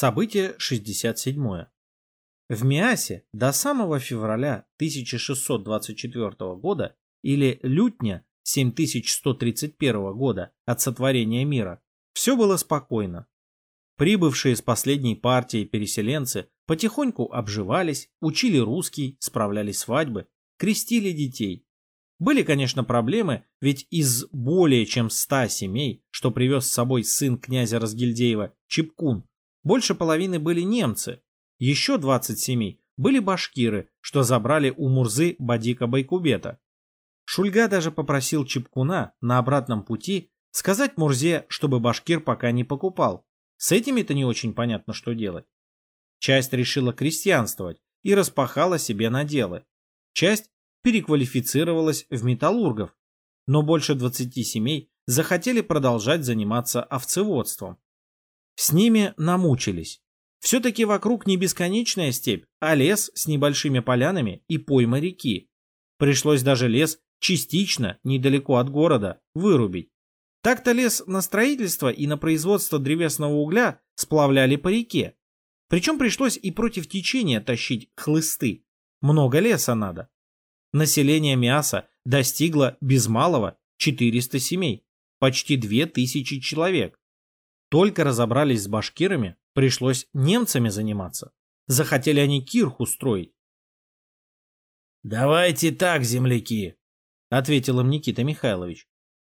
Событие 67. В Миасе до самого февраля 1624 года или лютня 7131 года от сотворения мира все было спокойно. Прибывшие с последней партии переселенцы потихоньку обживались, учили русский, справляли свадьбы, крестили детей. Были, конечно, проблемы, ведь из более чем ста семей, что привез с собой сын князя Разгильдеева Чепкун, больше половины были немцы, еще 20 семей были башкиры, что забрали у Мурзы Бадика Байкубета. Шульга даже попросил Чепкуна на обратном пути сказать Мурзе, чтобы башкир пока не покупал. С этими-то не очень понятно, что делать. Часть решила крестьянствовать и распахала себе наделы. Часть переквалифицировалась в металлургов, но больше 20 семей захотели продолжать заниматься овцеводством. С ними намучились. Все-таки вокруг не бесконечная степь, а лес с небольшими полянами и пойма реки. Пришлось даже лес частично, недалеко от города, вырубить. Так-то лес на строительство и на производство древесного угля сплавляли по реке. Причем пришлось и против течения тащить хлысты. Много леса надо. Население мяса достигло без малого 400 семей, почти 2000 человек. Только разобрались с башкирами, Пришлось немцами заниматься. Захотели они кирху строить. «Давайте так, земляки», — ответил им Никита Михайлович.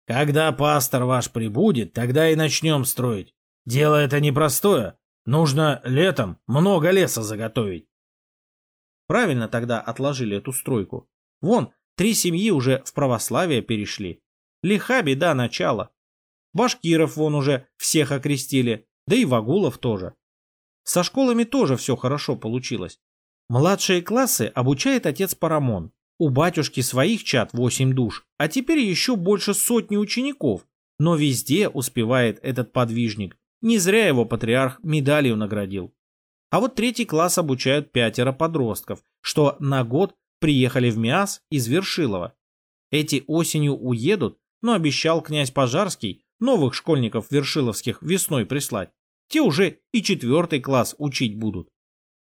«Когда пастор ваш прибудет, тогда и начнем строить. Дело это непростое. Нужно летом много леса заготовить». Правильно тогда отложили эту стройку. Вон, три семьи уже в православие перешли. Лиха беда начала. Башкиров вон уже всех окрестили, да и Вагулов тоже. Со школами тоже все хорошо получилось. Младшие классы обучает отец Парамон. У батюшки своих чат 8 душ, а теперь еще больше сотни учеников. Но везде успевает этот подвижник. Не зря его патриарх медалью наградил. А вот третий класс обучают пятеро подростков, что на год приехали в МИАС из Вершилова. Эти осенью уедут, но обещал князь Пожарский новых школьников вершиловских весной прислать. Те уже и четвертый класс учить будут.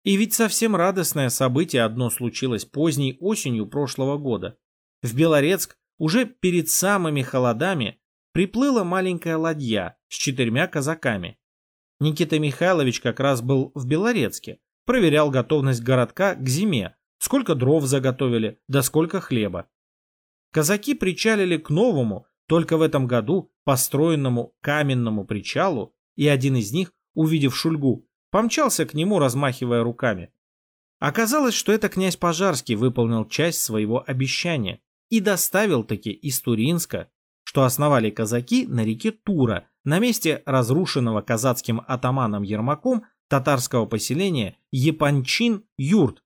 И ведь совсем радостное событие одно случилось поздней осенью прошлого года. В Белорецк уже перед самыми холодами приплыла маленькая ладья с четырьмя казаками. Никита Михайлович как раз был в Белорецке, проверял готовность городка к зиме, сколько дров заготовили, да сколько хлеба. Казаки причалили к новому, только в этом году построенному каменному причалу и один из них, увидев Шульгу, помчался к нему, размахивая руками. Оказалось, что это князь Пожарский выполнил часть своего обещания и доставил таки из Туринска, что основали казаки на реке Тура, на месте разрушенного казацким атаманом Ермаком татарского поселения Епанчин-Юрт,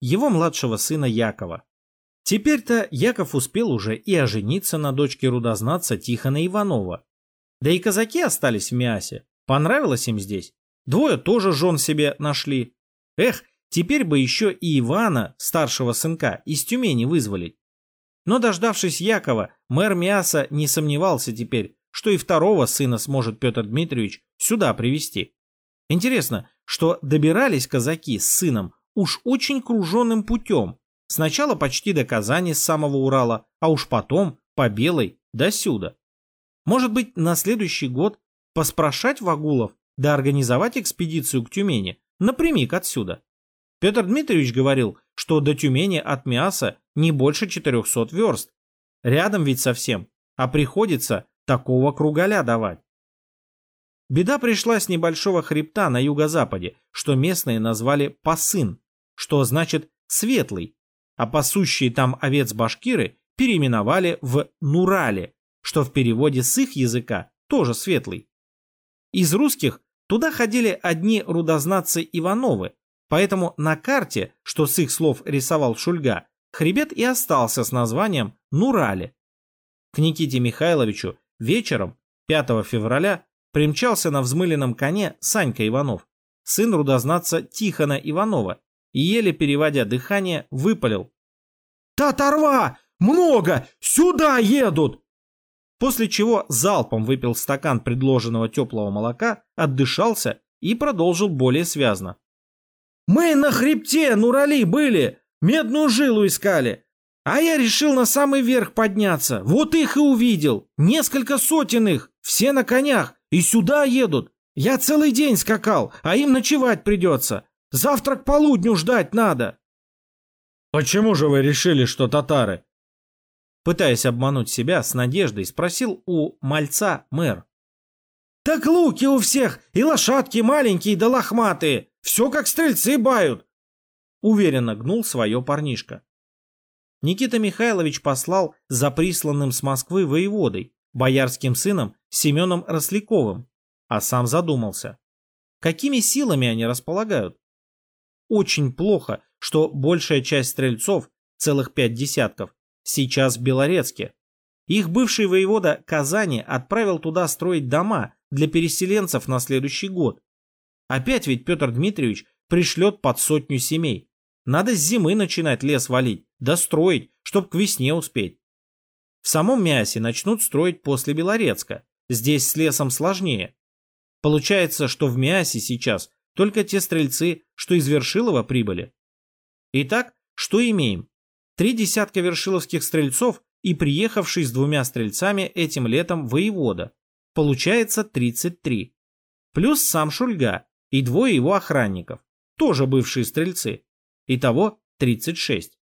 его младшего сына Якова. Теперь-то Яков успел уже и ожениться на дочке рудознатца Тихона Иванова, да и казаки остались в Миасе. Понравилось им здесь. Двое тоже жен себе нашли. Эх, теперь бы еще и Ивана, старшего сынка, из Тюмени вызволить. Но дождавшись Якова, мэр Миаса не сомневался теперь, что и второго сына сможет Петр Дмитриевич сюда привести. Интересно, что добирались казаки с сыном уж очень круженным путем. Сначала почти до Казани с самого Урала, а уж потом по Белой до сюда. Может быть, на следующий год поспрашать Вагулов да организовать экспедицию к Тюмени, напрямик отсюда. Петр Дмитриевич говорил, что до Тюмени от Миаса не больше 400 верст. Рядом ведь совсем, а приходится такого кругаля давать. Беда пришла с небольшого хребта на юго-западе, что местные назвали Пасын, что значит «светлый», а пасущие там овец башкиры переименовали в Нурали, что в переводе с их языка тоже светлый. Из русских туда ходили одни рудознатцы Ивановы, поэтому на карте, что с их слов рисовал Шульга, хребет и остался с названием Нурали. К Никите Михайловичу вечером 5 февраля примчался на взмыленном коне Санька Иванов, сын рудознатца Тихона Иванова, и еле переводя дыхание, выпалил. «Татарва! Много! Сюда едут!» после чего залпом выпил стакан предложенного теплого молока, отдышался и продолжил более связно. «Мы на хребте Нурали были, медную жилу искали. А я решил на самый верх подняться. Вот их и увидел. Несколько сотен их, все на конях, и сюда едут. Я целый день скакал, а им ночевать придется. Завтра к полудню ждать надо. Почему же вы решили, что татары? Пытаясь обмануть себя с надеждой, спросил у мальца мэр. Так луки у всех, и лошадки маленькие да лохматые. Все как стрельцы бают. Уверенно гнул свое парнишка. Никита Михайлович послал за присланным с Москвы воеводой, боярским сыном Семеном Росляковым, а сам задумался. Какими силами они располагают? Очень плохо, что большая часть стрельцов, целых пять десятков, сейчас в Белорецке. Их бывший воевода Казани отправил туда строить дома для переселенцев на следующий год. Опять ведь Петр Дмитриевич пришлет под сотню семей. Надо с зимы начинать лес валить, достроить, чтоб к весне успеть. В самом Мясе начнут строить после Белорецка. Здесь с лесом сложнее. Получается, что в Мясе сейчас только те стрельцы, что из Вершилова прибыли. Итак, что имеем? Три десятка вершиловских стрельцов и приехавший с двумя стрельцами этим летом воевода. Получается 33. Плюс сам Шульга и двое его охранников, тоже бывшие стрельцы. Итого 36.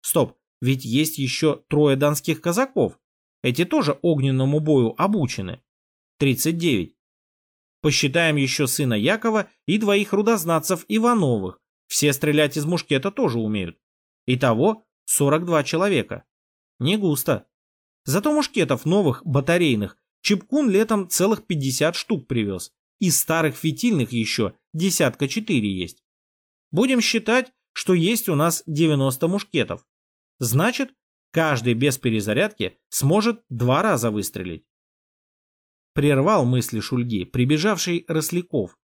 Стоп, ведь есть еще трое донских казаков. Эти тоже огненному бою обучены. 39. Посчитаем еще сына Якова и двоих рудознатцев Ивановых. Все стрелять из мушкета тоже умеют. Итого 42 человека. Не густо. Зато мушкетов новых, батарейных, Чепкун летом целых 50 штук привез. Из старых фитильных еще десятка четыре есть. Будем считать, что есть у нас 90 мушкетов. Значит, каждый без перезарядки сможет два раза выстрелить. Прервал мысли Шульги, прибежавший Росляков.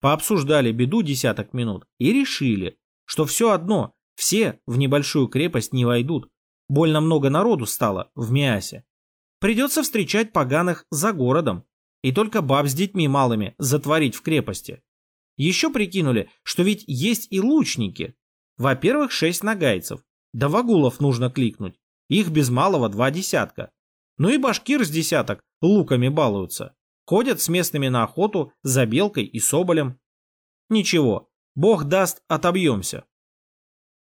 Пообсуждали беду десяток минут и решили, что все одно, все в небольшую крепость не войдут. Больно много народу стало в Миасе. Придется встречать поганых за городом и только баб с детьми малыми затворить в крепости. Еще прикинули, что ведь есть и лучники. Во-первых, шесть нагайцев, да вагулов нужно кликнуть. Их без малого два десятка. Ну и башкир с десяток луками балуются. Ходят с местными на охоту за белкой и соболем. Ничего, бог даст, отобьемся.